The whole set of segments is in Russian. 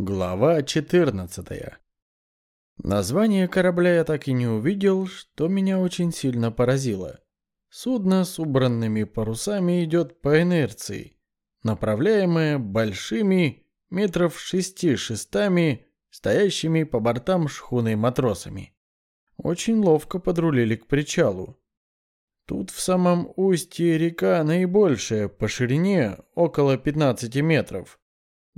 Глава 14. Название корабля я так и не увидел, что меня очень сильно поразило. Судно с убранными парусами идет по инерции, направляемое большими метров шести шестами, стоящими по бортам шхуны матросами. Очень ловко подрулили к причалу. Тут в самом устье река наибольшая по ширине, около 15 метров.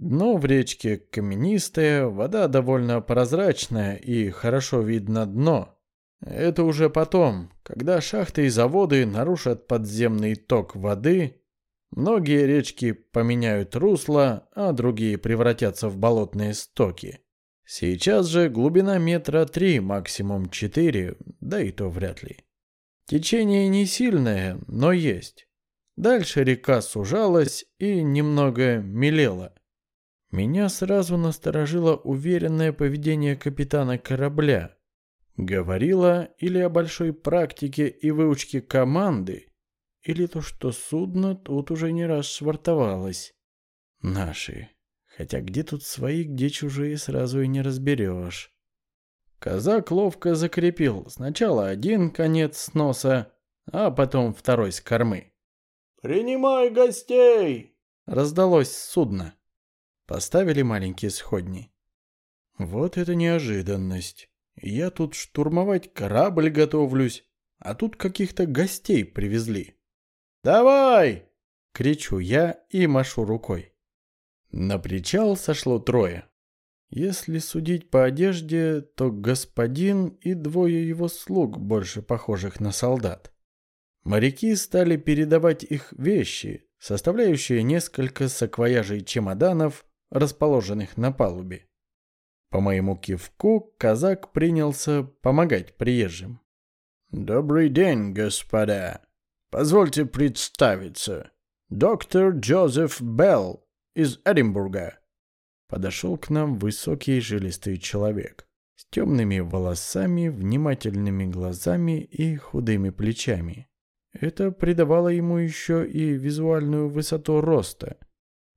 Дно в речке каменистое, вода довольно прозрачная и хорошо видно дно. Это уже потом, когда шахты и заводы нарушат подземный ток воды, многие речки поменяют русло, а другие превратятся в болотные стоки. Сейчас же глубина метра три, максимум четыре, да и то вряд ли. Течение не сильное, но есть. Дальше река сужалась и немного мелела. Меня сразу насторожило уверенное поведение капитана корабля. Говорила или о большой практике и выучке команды, или то, что судно тут уже не раз швартовалось. Наши. Хотя где тут свои, где чужие, сразу и не разберешь. Казак ловко закрепил сначала один конец с носа, а потом второй с кормы. «Принимай гостей!» Раздалось судно. Поставили маленькие сходни. Вот это неожиданность. Я тут штурмовать корабль готовлюсь, а тут каких-то гостей привезли. «Давай!» — кричу я и машу рукой. На причал сошло трое. Если судить по одежде, то господин и двое его слуг, больше похожих на солдат. Моряки стали передавать их вещи, составляющие несколько саквояжей чемоданов, расположенных на палубе. По моему кивку казак принялся помогать приезжим. «Добрый день, господа. Позвольте представиться. Доктор Джозеф Белл из Эдинбурга». Подошел к нам высокий жилистый человек с темными волосами, внимательными глазами и худыми плечами. Это придавало ему еще и визуальную высоту роста –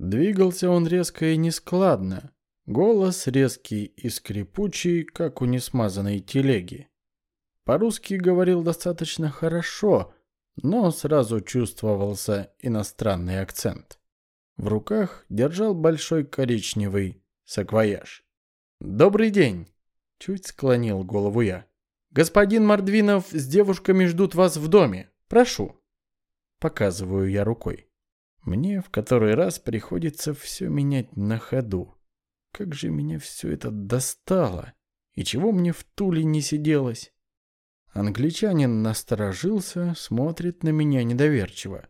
Двигался он резко и нескладно. Голос резкий и скрипучий, как у несмазанной телеги. По-русски говорил достаточно хорошо, но сразу чувствовался иностранный акцент. В руках держал большой коричневый саквояж. «Добрый день!» — чуть склонил голову я. «Господин Мордвинов с девушками ждут вас в доме. Прошу!» Показываю я рукой. Мне в который раз приходится все менять на ходу. Как же меня все это достало! И чего мне в Туле не сиделось? Англичанин насторожился, смотрит на меня недоверчиво.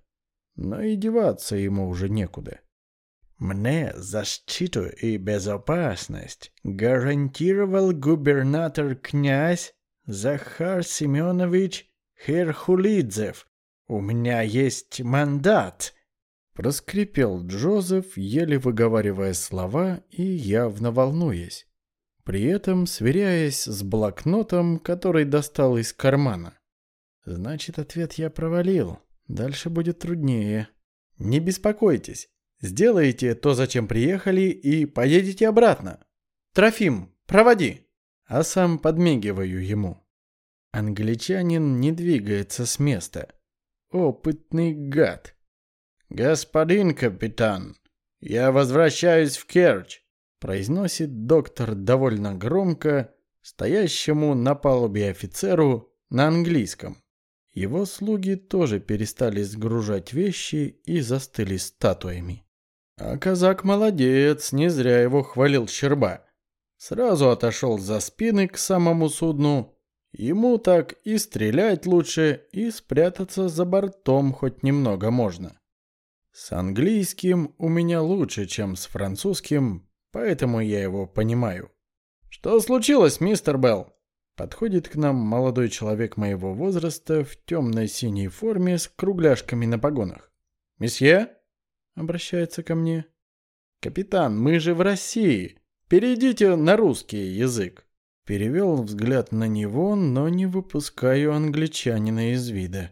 Но и деваться ему уже некуда. Мне защиту и безопасность гарантировал губернатор-князь Захар Семенович Херхулидзев. У меня есть мандат Проскрипел Джозеф, еле выговаривая слова и явно волнуясь. При этом сверяясь с блокнотом, который достал из кармана. Значит, ответ я провалил. Дальше будет труднее. Не беспокойтесь. Сделайте то, зачем приехали, и поедете обратно. Трофим, проводи. А сам подмигиваю ему. Англичанин не двигается с места. Опытный гад. «Господин капитан, я возвращаюсь в Керчь», произносит доктор довольно громко стоящему на палубе офицеру на английском. Его слуги тоже перестали сгружать вещи и застыли статуями. А казак молодец, не зря его хвалил Щерба. Сразу отошел за спины к самому судну. Ему так и стрелять лучше, и спрятаться за бортом хоть немного можно. С английским у меня лучше, чем с французским, поэтому я его понимаю. «Что случилось, мистер Белл?» Подходит к нам молодой человек моего возраста в темной синей форме с кругляшками на погонах. «Месье?» — обращается ко мне. «Капитан, мы же в России. Перейдите на русский язык». Перевел взгляд на него, но не выпускаю англичанина из вида.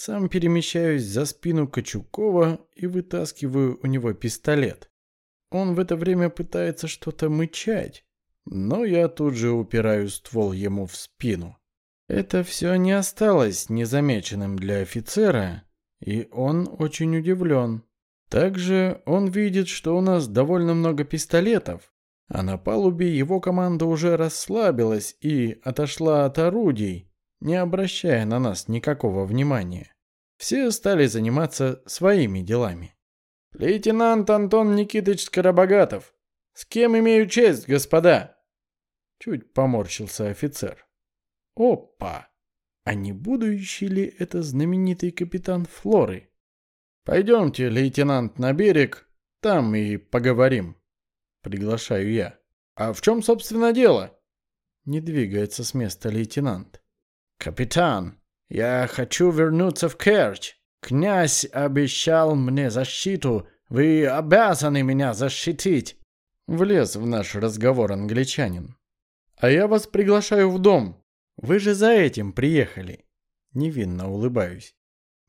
Сам перемещаюсь за спину Качукова и вытаскиваю у него пистолет. он в это время пытается что-то мычать, но я тут же упираю ствол ему в спину. Это все не осталось незамеченным для офицера, и он очень удивлен. Также он видит, что у нас довольно много пистолетов, а на палубе его команда уже расслабилась и отошла от орудий, не обращая на нас никакого внимания. Все стали заниматься своими делами. «Лейтенант Антон Никитыч Скоробогатов! С кем имею честь, господа?» Чуть поморщился офицер. «Опа! А не будущий ли это знаменитый капитан Флоры?» «Пойдемте, лейтенант, на берег, там и поговорим». Приглашаю я. «А в чем, собственно, дело?» Не двигается с места лейтенант. «Капитан, я хочу вернуться в Керчь. Князь обещал мне защиту. Вы обязаны меня защитить!» Влез в наш разговор англичанин. «А я вас приглашаю в дом. Вы же за этим приехали». Невинно улыбаюсь.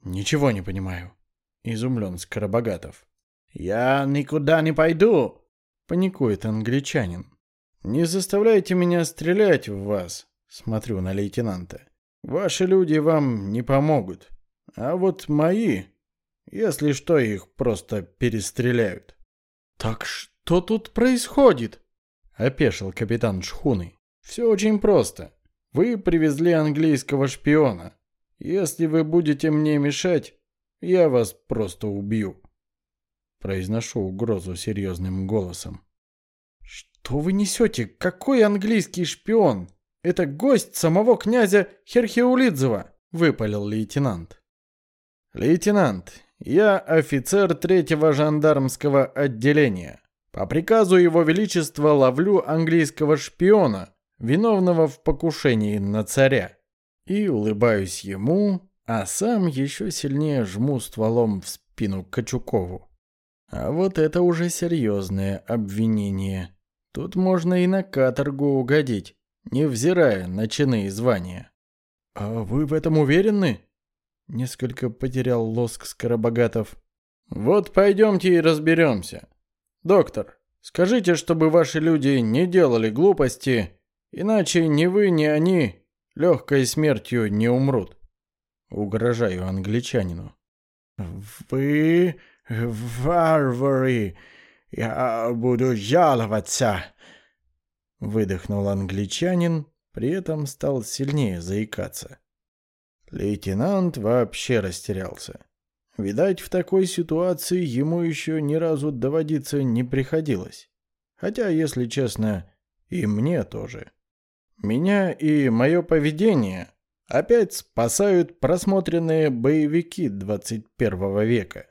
«Ничего не понимаю», — изумлен Скоробогатов. «Я никуда не пойду», — паникует англичанин. «Не заставляйте меня стрелять в вас», — смотрю на лейтенанта. «Ваши люди вам не помогут». А вот мои, если что, их просто перестреляют. Так что тут происходит? Опешил капитан шхуны. Все очень просто. Вы привезли английского шпиона. Если вы будете мне мешать, я вас просто убью. Произношу угрозу серьезным голосом. Что вы несете? Какой английский шпион? Это гость самого князя Херхеулидзева, выпалил лейтенант. «Лейтенант, я офицер третьего жандармского отделения. По приказу Его Величества ловлю английского шпиона, виновного в покушении на царя. И улыбаюсь ему, а сам еще сильнее жму стволом в спину Качукову. А вот это уже серьезное обвинение. Тут можно и на каторгу угодить, невзирая на чины и звания. «А вы в этом уверены?» Несколько потерял лоск Скоробогатов. «Вот пойдемте и разберемся. Доктор, скажите, чтобы ваши люди не делали глупости, иначе ни вы, ни они легкой смертью не умрут». Угрожаю англичанину. «Вы варвары! Я буду жаловаться!» Выдохнул англичанин, при этом стал сильнее заикаться. Лейтенант вообще растерялся. Видать, в такой ситуации ему еще ни разу доводиться не приходилось. Хотя, если честно, и мне тоже. Меня и мое поведение опять спасают просмотренные боевики 21 века.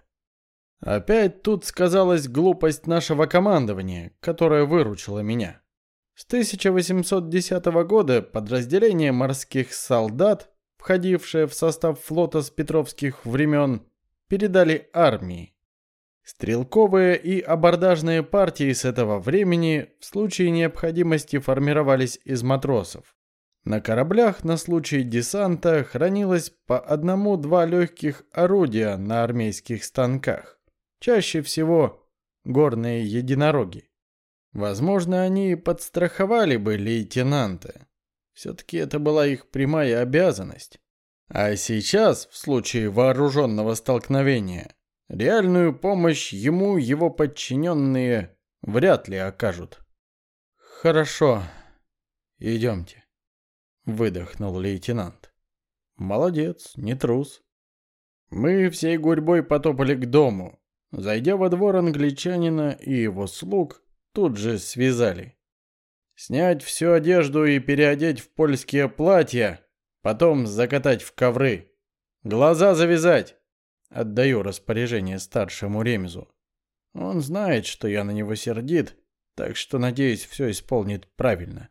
Опять тут сказалась глупость нашего командования, которое выручило меня. С 1810 года подразделение морских солдат входившие в состав флота с петровских времен, передали армии. Стрелковые и абордажные партии с этого времени в случае необходимости формировались из матросов. На кораблях на случай десанта хранилось по одному-два легких орудия на армейских станках. Чаще всего горные единороги. Возможно, они подстраховали бы лейтенанта, все-таки это была их прямая обязанность. А сейчас, в случае вооруженного столкновения, реальную помощь ему его подчиненные вряд ли окажут. «Хорошо, идемте», — выдохнул лейтенант. «Молодец, не трус». Мы всей гурьбой потопали к дому. Зайдя во двор англичанина и его слуг, тут же связали. Снять всю одежду и переодеть в польские платья, потом закатать в ковры. Глаза завязать. Отдаю распоряжение старшему ремезу. Он знает, что я на него сердит, так что, надеюсь, все исполнит правильно.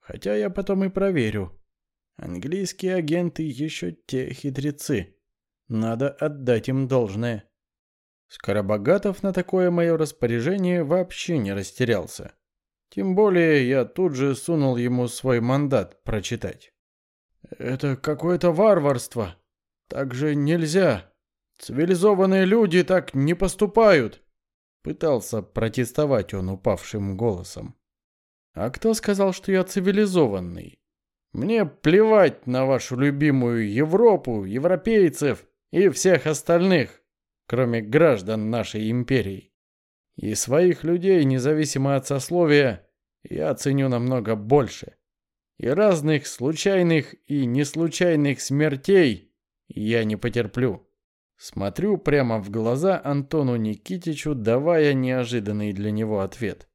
Хотя я потом и проверю. Английские агенты еще те хитрецы. Надо отдать им должное. Скоробогатов на такое мое распоряжение вообще не растерялся. Тем более я тут же сунул ему свой мандат прочитать. «Это какое-то варварство. Так же нельзя. Цивилизованные люди так не поступают», Пытался протестовать он упавшим голосом. А кто сказал, что я цивилизованный? Мне плевать на вашу любимую Европу, европейцев и всех остальных, кроме граждан нашей империи. И своих людей, независимо от сословия, я ценю намного больше. И разных случайных и неслучайных смертей я не потерплю. Смотрю прямо в глаза Антону Никитичу, давая неожиданный для него ответ.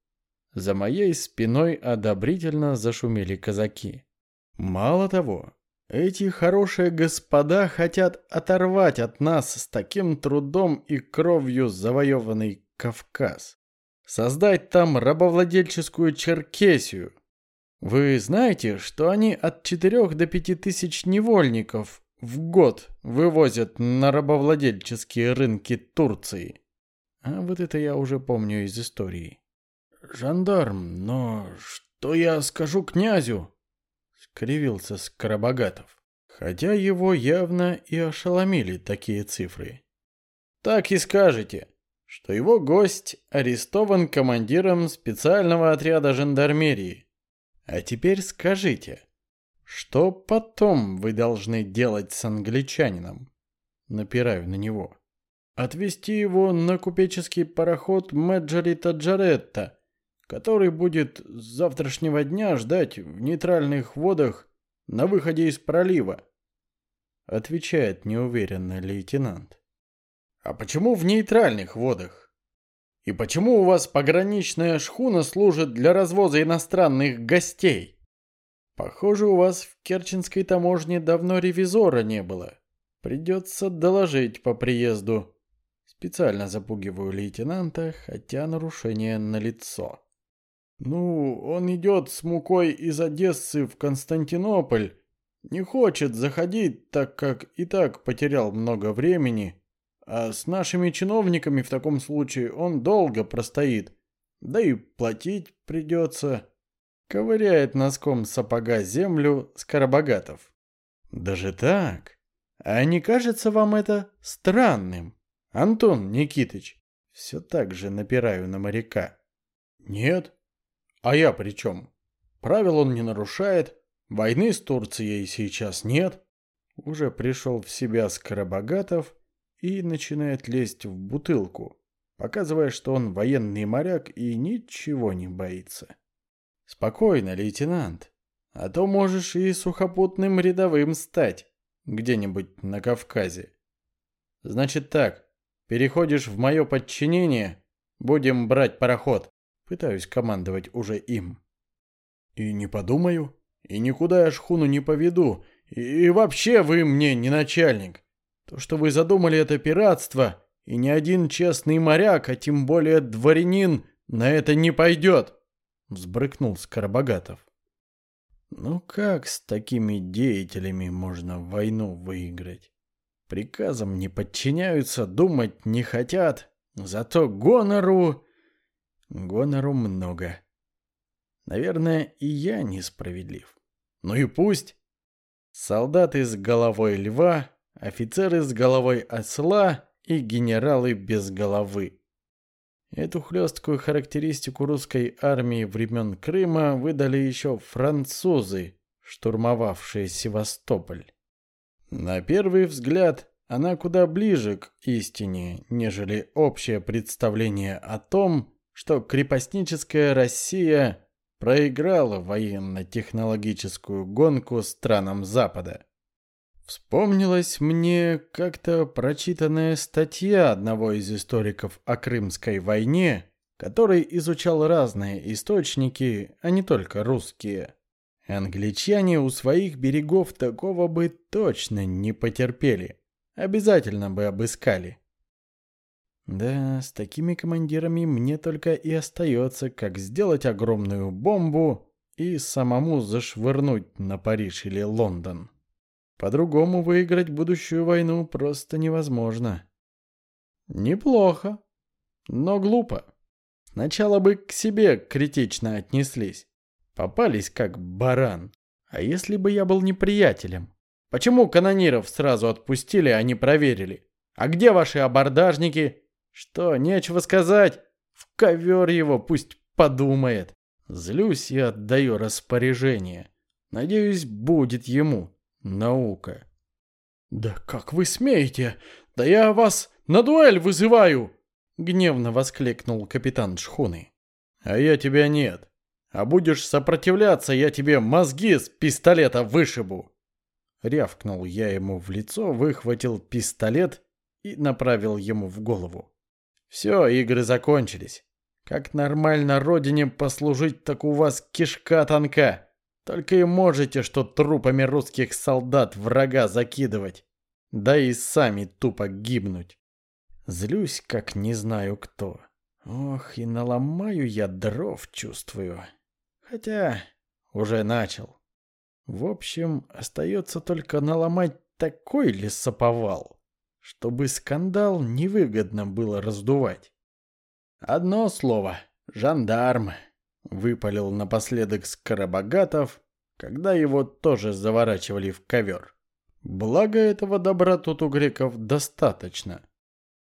За моей спиной одобрительно зашумели казаки. Мало того, эти хорошие господа хотят оторвать от нас с таким трудом и кровью завоеванный Кавказ. Создать там рабовладельческую Черкесию. Вы знаете, что они от 4 до 5 тысяч невольников в год вывозят на рабовладельческие рынки Турции? А вот это я уже помню из истории. «Жандарм, но что я скажу князю?» — скривился Скоробогатов. Хотя его явно и ошеломили такие цифры. «Так и скажете, что его гость арестован командиром специального отряда жандармерии. А теперь скажите, что потом вы должны делать с англичанином?» Напираю на него. «Отвезти его на купеческий пароход Мэджори Таджаретта который будет с завтрашнего дня ждать в нейтральных водах на выходе из пролива, отвечает неуверенно лейтенант. А почему в нейтральных водах? И почему у вас пограничная шхуна служит для развоза иностранных гостей? Похоже, у вас в Керченской таможне давно ревизора не было. Придется доложить по приезду. Специально запугиваю лейтенанта, хотя нарушение налицо. Ну, он идет с мукой из Одессы в Константинополь. Не хочет заходить, так как и так потерял много времени. А с нашими чиновниками в таком случае он долго простоит. Да и платить придется. Ковыряет носком сапога землю Скоробогатов. Даже так? А не кажется вам это странным? Антон Никитыч, все так же напираю на моряка. Нет, а я при чем? Правил он не нарушает, войны с Турцией сейчас нет. Уже пришел в себя Скоробогатов и начинает лезть в бутылку, показывая, что он военный моряк и ничего не боится. Спокойно, лейтенант, а то можешь и сухопутным рядовым стать где-нибудь на Кавказе. Значит так, переходишь в мое подчинение, будем брать пароход. Пытаюсь командовать уже им. И не подумаю, и никуда я шхуну не поведу, и, вообще вы мне не начальник. То, что вы задумали, это пиратство, и ни один честный моряк, а тем более дворянин, на это не пойдет, — взбрыкнул Скоробогатов. Ну как с такими деятелями можно войну выиграть? Приказам не подчиняются, думать не хотят, зато гонору Гонору много. Наверное, и я несправедлив. Ну и пусть. Солдаты с головой льва, офицеры с головой осла и генералы без головы. Эту хлесткую характеристику русской армии времен Крыма выдали еще французы, штурмовавшие Севастополь. На первый взгляд, она куда ближе к истине, нежели общее представление о том, что крепостническая Россия проиграла военно-технологическую гонку странам Запада. Вспомнилась мне как-то прочитанная статья одного из историков о Крымской войне, который изучал разные источники, а не только русские. Англичане у своих берегов такого бы точно не потерпели. Обязательно бы обыскали. Да, с такими командирами мне только и остается, как сделать огромную бомбу и самому зашвырнуть на Париж или Лондон. По-другому выиграть будущую войну просто невозможно. Неплохо, но глупо. Сначала бы к себе критично отнеслись. Попались как баран. А если бы я был неприятелем? Почему канониров сразу отпустили, а не проверили? А где ваши абордажники? Что, нечего сказать? В ковер его пусть подумает. Злюсь и отдаю распоряжение. Надеюсь, будет ему наука. «Да как вы смеете? Да я вас на дуэль вызываю!» Гневно воскликнул капитан шхуны. «А я тебя нет. А будешь сопротивляться, я тебе мозги с пистолета вышибу!» Рявкнул я ему в лицо, выхватил пистолет и направил ему в голову. «Все, игры закончились. Как нормально родине послужить, так у вас кишка тонка. Только и можете, что трупами русских солдат врага закидывать. Да и сами тупо гибнуть. Злюсь, как не знаю кто. Ох, и наломаю я дров, чувствую. Хотя уже начал. В общем, остается только наломать такой лесоповал, чтобы скандал невыгодно было раздувать. Одно слово — жандарм, выпалил напоследок Скоробогатов, когда его тоже заворачивали в ковер. Благо этого добра тут у греков достаточно.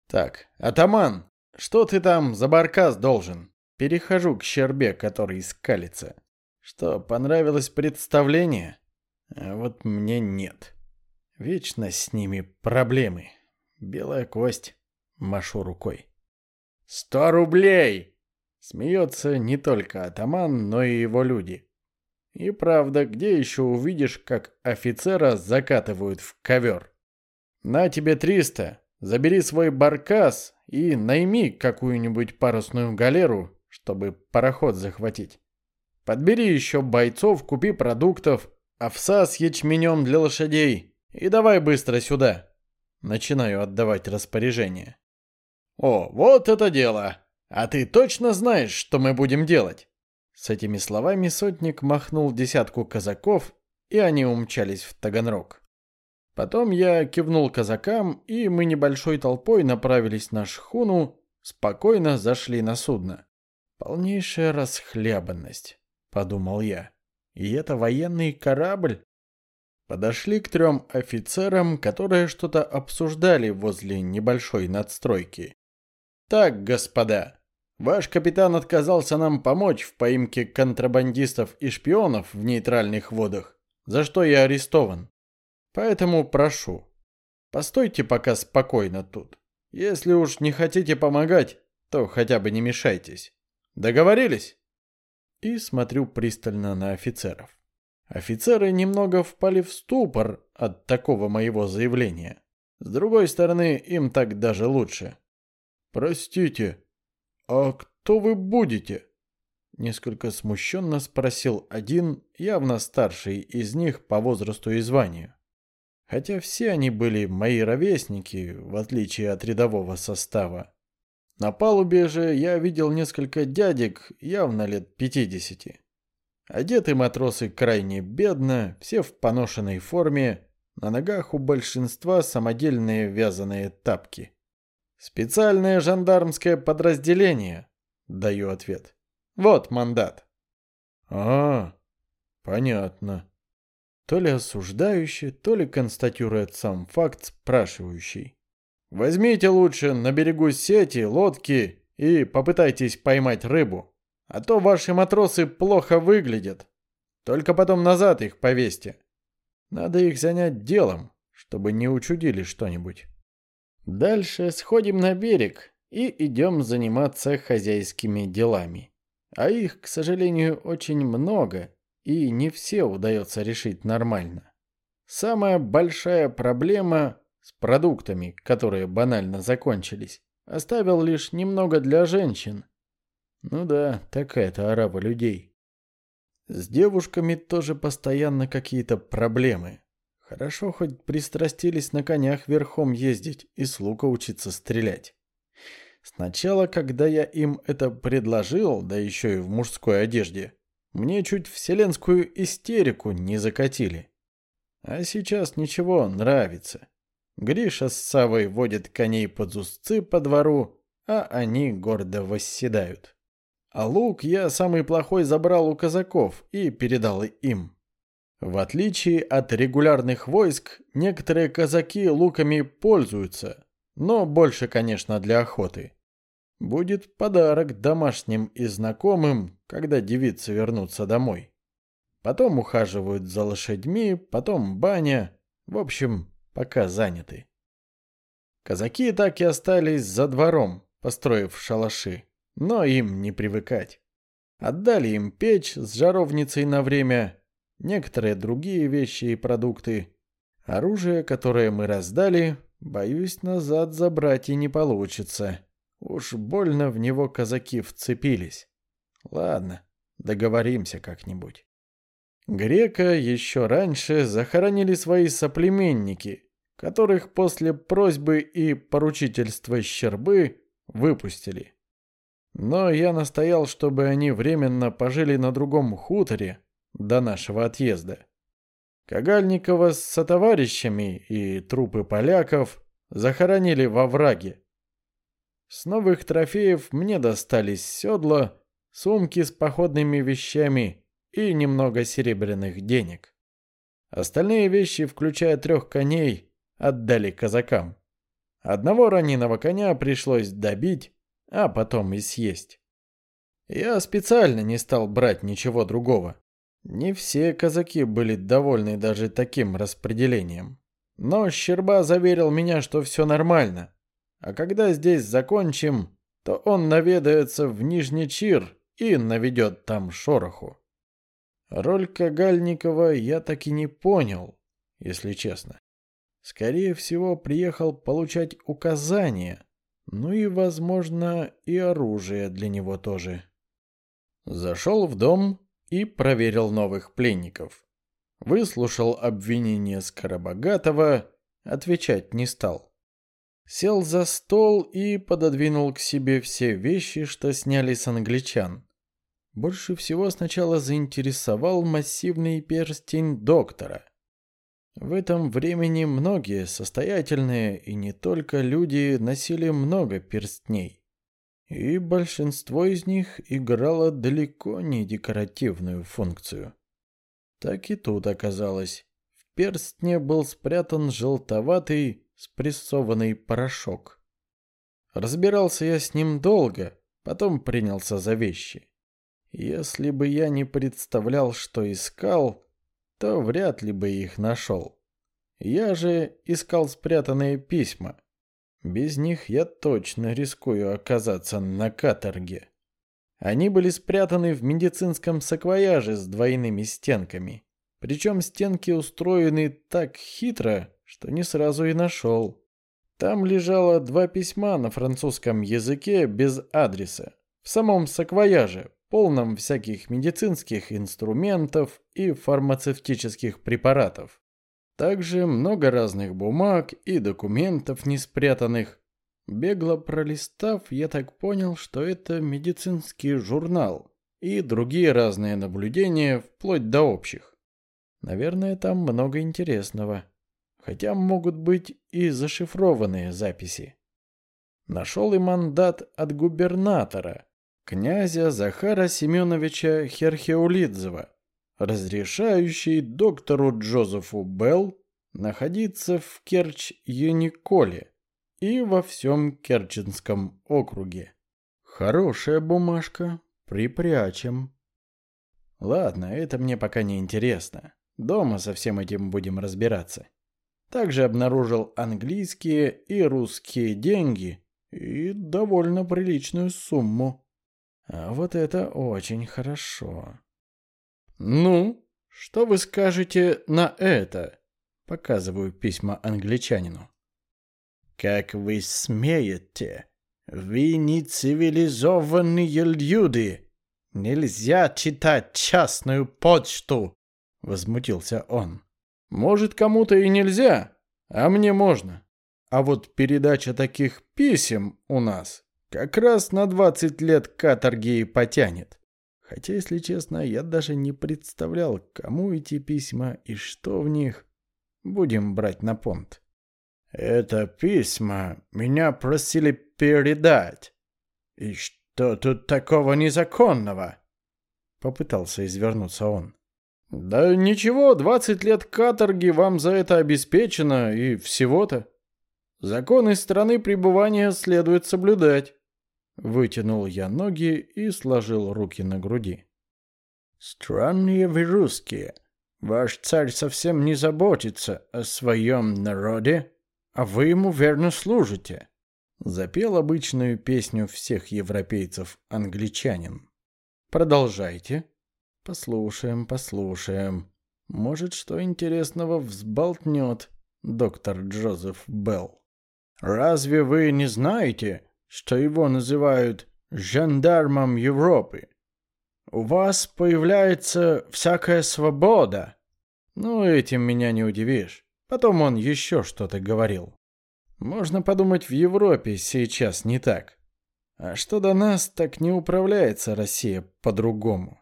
Так, атаман, что ты там за баркас должен? Перехожу к Щербе, который скалится. Что, понравилось представление? А вот мне нет. Вечно с ними проблемы. Белая кость. Машу рукой. «Сто рублей!» Смеется не только атаман, но и его люди. И правда, где еще увидишь, как офицера закатывают в ковер? На тебе триста. Забери свой баркас и найми какую-нибудь парусную галеру, чтобы пароход захватить. Подбери еще бойцов, купи продуктов, овса с ячменем для лошадей и давай быстро сюда. Начинаю отдавать распоряжение. О, вот это дело! А ты точно знаешь, что мы будем делать? С этими словами сотник махнул десятку казаков, и они умчались в Таганрог. Потом я кивнул казакам, и мы небольшой толпой направились на шхуну, спокойно зашли на судно. Полнейшая расхлябанность, подумал я. И это военный корабль? Подошли к трем офицерам, которые что-то обсуждали возле небольшой надстройки. Так, господа, ваш капитан отказался нам помочь в поимке контрабандистов и шпионов в нейтральных водах, за что я арестован. Поэтому прошу, постойте пока спокойно тут. Если уж не хотите помогать, то хотя бы не мешайтесь. Договорились? И смотрю пристально на офицеров. Офицеры немного впали в ступор от такого моего заявления. С другой стороны, им так даже лучше. «Простите, а кто вы будете?» Несколько смущенно спросил один, явно старший из них по возрасту и званию. Хотя все они были мои ровесники, в отличие от рядового состава. На палубе же я видел несколько дядек, явно лет пятидесяти. Одеты матросы крайне бедно, все в поношенной форме, на ногах у большинства самодельные вязаные тапки. «Специальное жандармское подразделение», — даю ответ. «Вот мандат». «А, понятно», то ли осуждающий, то ли констатирует сам факт спрашивающий. Возьмите лучше на берегу сети, лодки и попытайтесь поймать рыбу. А то ваши матросы плохо выглядят. Только потом назад их повесьте. Надо их занять делом, чтобы не учудили что-нибудь. Дальше сходим на берег и идем заниматься хозяйскими делами. А их, к сожалению, очень много, и не все удается решить нормально. Самая большая проблема с продуктами, которые банально закончились, оставил лишь немного для женщин. Ну да, такая-то арава людей. С девушками тоже постоянно какие-то проблемы. Хорошо хоть пристрастились на конях верхом ездить и с лука учиться стрелять. Сначала, когда я им это предложил, да еще и в мужской одежде, мне чуть вселенскую истерику не закатили. А сейчас ничего, нравится. Гриша с Савой водят коней под узцы по двору, а они гордо восседают. А лук я самый плохой забрал у казаков и передал им. В отличие от регулярных войск, некоторые казаки луками пользуются, но больше, конечно, для охоты. Будет подарок домашним и знакомым, когда девицы вернутся домой. Потом ухаживают за лошадьми, потом баня. В общем, пока заняты. Казаки так и остались за двором, построив шалаши, но им не привыкать. Отдали им печь с жаровницей на время, некоторые другие вещи и продукты. Оружие, которое мы раздали, боюсь, назад забрать и не получится. Уж больно в него казаки вцепились. Ладно, договоримся как-нибудь. Грека еще раньше захоронили свои соплеменники, которых после просьбы и поручительства Щербы выпустили. Но я настоял, чтобы они временно пожили на другом хуторе до нашего отъезда. Кагальникова с сотоварищами и трупы поляков захоронили во враге. С новых трофеев мне достались седла, сумки с походными вещами и немного серебряных денег. Остальные вещи, включая трех коней, отдали казакам. Одного раненого коня пришлось добить, а потом и съесть. Я специально не стал брать ничего другого. Не все казаки были довольны даже таким распределением. Но Щерба заверил меня, что все нормально. А когда здесь закончим, то он наведается в Нижний Чир и наведет там шороху. Роль Кагальникова я так и не понял, если честно. Скорее всего, приехал получать указания, ну и, возможно, и оружие для него тоже. Зашел в дом и проверил новых пленников. Выслушал обвинение Скоробогатого, отвечать не стал. Сел за стол и пододвинул к себе все вещи, что сняли с англичан. Больше всего сначала заинтересовал массивный перстень доктора. В этом времени многие состоятельные и не только люди носили много перстней. И большинство из них играло далеко не декоративную функцию. Так и тут оказалось. В перстне был спрятан желтоватый спрессованный порошок. Разбирался я с ним долго, потом принялся за вещи. Если бы я не представлял, что искал, то вряд ли бы их нашел. Я же искал спрятанные письма. Без них я точно рискую оказаться на каторге. Они были спрятаны в медицинском саквояже с двойными стенками. Причем стенки устроены так хитро, что не сразу и нашел. Там лежало два письма на французском языке без адреса. В самом саквояже, полном всяких медицинских инструментов и фармацевтических препаратов. Также много разных бумаг и документов не спрятанных. Бегло пролистав, я так понял, что это медицинский журнал и другие разные наблюдения, вплоть до общих. Наверное, там много интересного. Хотя могут быть и зашифрованные записи. Нашел и мандат от губернатора – князя Захара Семеновича Херхеулидзева, разрешающий доктору Джозефу Белл находиться в Керчь-Юниколе и во всем Керченском округе. Хорошая бумажка, припрячем. Ладно, это мне пока не интересно. Дома со всем этим будем разбираться. Также обнаружил английские и русские деньги и довольно приличную сумму. А вот это очень хорошо. Ну, что вы скажете на это? Показываю письма англичанину. Как вы смеете? Вы не цивилизованные люди. Нельзя читать частную почту, возмутился он. Может, кому-то и нельзя, а мне можно. А вот передача таких писем у нас как раз на 20 лет каторги и потянет. Хотя, если честно, я даже не представлял, кому эти письма и что в них. Будем брать на понт. Это письма меня просили передать. И что тут такого незаконного? Попытался извернуться он. Да ничего, 20 лет каторги вам за это обеспечено и всего-то. Законы страны пребывания следует соблюдать. Вытянул я ноги и сложил руки на груди. «Странные вы русские. Ваш царь совсем не заботится о своем народе, а вы ему верно служите». Запел обычную песню всех европейцев англичанин. «Продолжайте». «Послушаем, послушаем. Может, что интересного взболтнет доктор Джозеф Белл». «Разве вы не знаете, что его называют жандармом Европы. У вас появляется всякая свобода. Ну, этим меня не удивишь. Потом он еще что-то говорил. Можно подумать, в Европе сейчас не так. А что до нас, так не управляется Россия по-другому.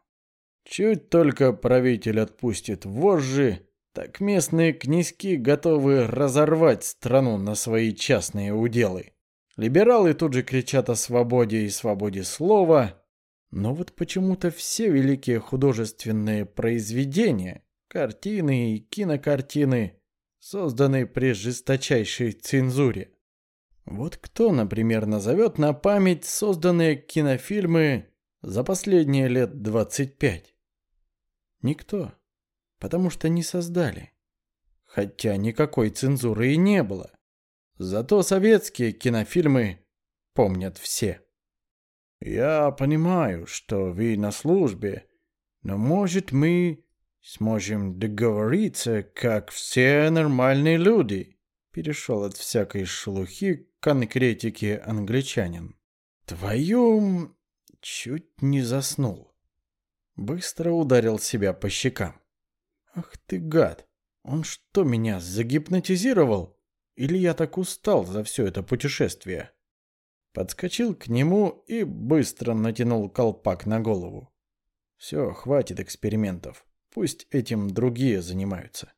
Чуть только правитель отпустит вожжи, так местные князьки готовы разорвать страну на свои частные уделы. Либералы тут же кричат о свободе и свободе слова. Но вот почему-то все великие художественные произведения, картины и кинокартины, созданы при жесточайшей цензуре. Вот кто, например, назовет на память созданные кинофильмы за последние лет 25? Никто. Потому что не создали. Хотя никакой цензуры и не было. Зато советские кинофильмы помнят все. Я понимаю, что вы на службе, но может мы сможем договориться, как все нормальные люди? Перешел от всякой шелухи к конкретике англичанин. Твою... Чуть не заснул. Быстро ударил себя по щекам. Ах ты гад! Он что, меня загипнотизировал? Или я так устал за все это путешествие? Подскочил к нему и быстро натянул колпак на голову. Все, хватит экспериментов. Пусть этим другие занимаются.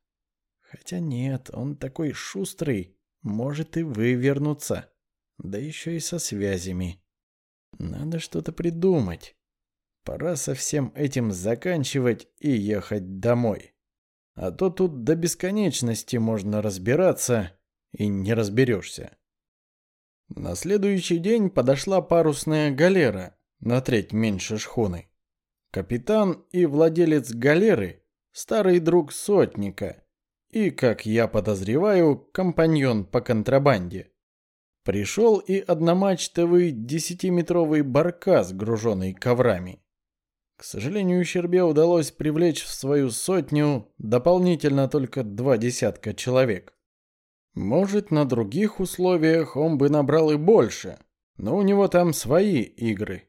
Хотя нет, он такой шустрый, может и вывернуться. Да еще и со связями. Надо что-то придумать. Пора со всем этим заканчивать и ехать домой. А то тут до бесконечности можно разбираться и не разберешься. На следующий день подошла парусная галера на треть меньше шхуны. Капитан и владелец галеры – старый друг сотника и, как я подозреваю, компаньон по контрабанде. Пришел и одномачтовый десятиметровый баркас, груженный коврами. К сожалению, Щербе удалось привлечь в свою сотню дополнительно только два десятка человек. Может, на других условиях он бы набрал и больше, но у него там свои игры.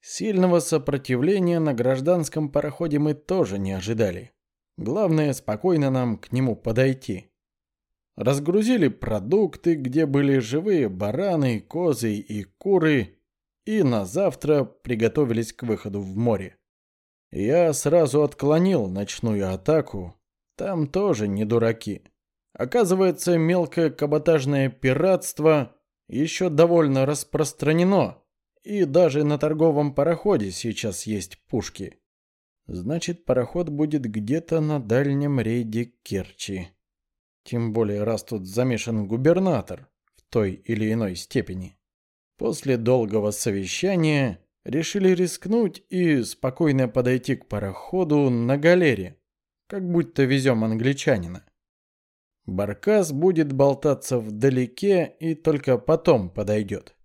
Сильного сопротивления на гражданском пароходе мы тоже не ожидали. Главное, спокойно нам к нему подойти. Разгрузили продукты, где были живые бараны, козы и куры, и на завтра приготовились к выходу в море. Я сразу отклонил ночную атаку, там тоже не дураки. Оказывается, мелкое каботажное пиратство еще довольно распространено, и даже на торговом пароходе сейчас есть пушки. Значит, пароход будет где-то на дальнем рейде Керчи. Тем более, раз тут замешан губернатор в той или иной степени. После долгого совещания решили рискнуть и спокойно подойти к пароходу на галере, как будто везем англичанина. Баркас будет болтаться вдалеке и только потом подойдет.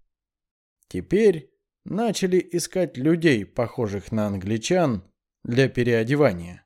Теперь начали искать людей, похожих на англичан, для переодевания.